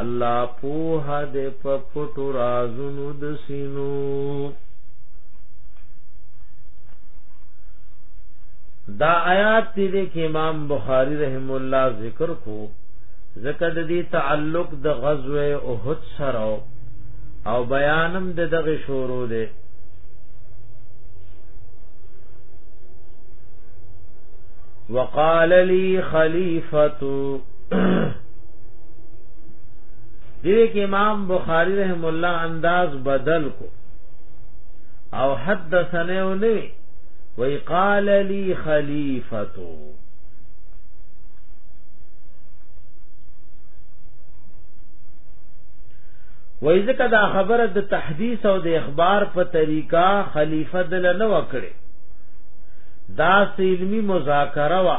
الله پوه دې په پټو رازونو د سینو دا آیات دې کې امام بخاری رحم الله ذکر کو ذکر دې تعلق د غزوه احد سره او بیانم د دغه شورو دې وقال لي خليفه دې کې امام بخاری رحم الله انداز بدل کو او حدثنه او نه وی قال لي خلیفتو وای ځکه دا خبره د تحدیث او د اخبار په طریقه خلیفہ دل نه وکړي دا علمی مذاکره وا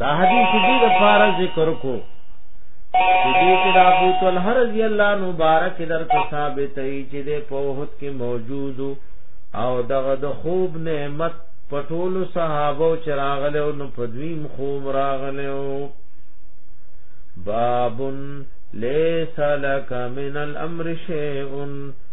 دا حدیث دې د فار ذکر کو دې کې دا ابو طلحه رضی الله مبارک در ثابت ای چې د پوهت کې موجود او دغه د خوب نعمت پټول صحابه او چراغله او نو پدویم خوب راغله او بابن ليس لك من الامر شيء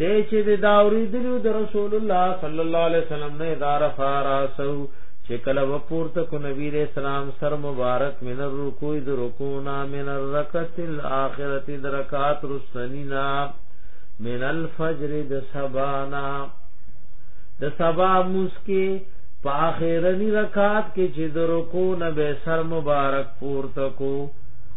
دې چې د داوري دلو د رسول الله صلی الله علیه وسلم نه دار فاراسو چې کله وپورته کو نبی دې اسلام سر مبارک من الرکوع د رکونا من الرکعت الاخرت درکات رسنینا من الفجر د سبانا د سبا مسکی په اخرنی رکعات کې چې د رکوع نه به سر مبارک پورته کو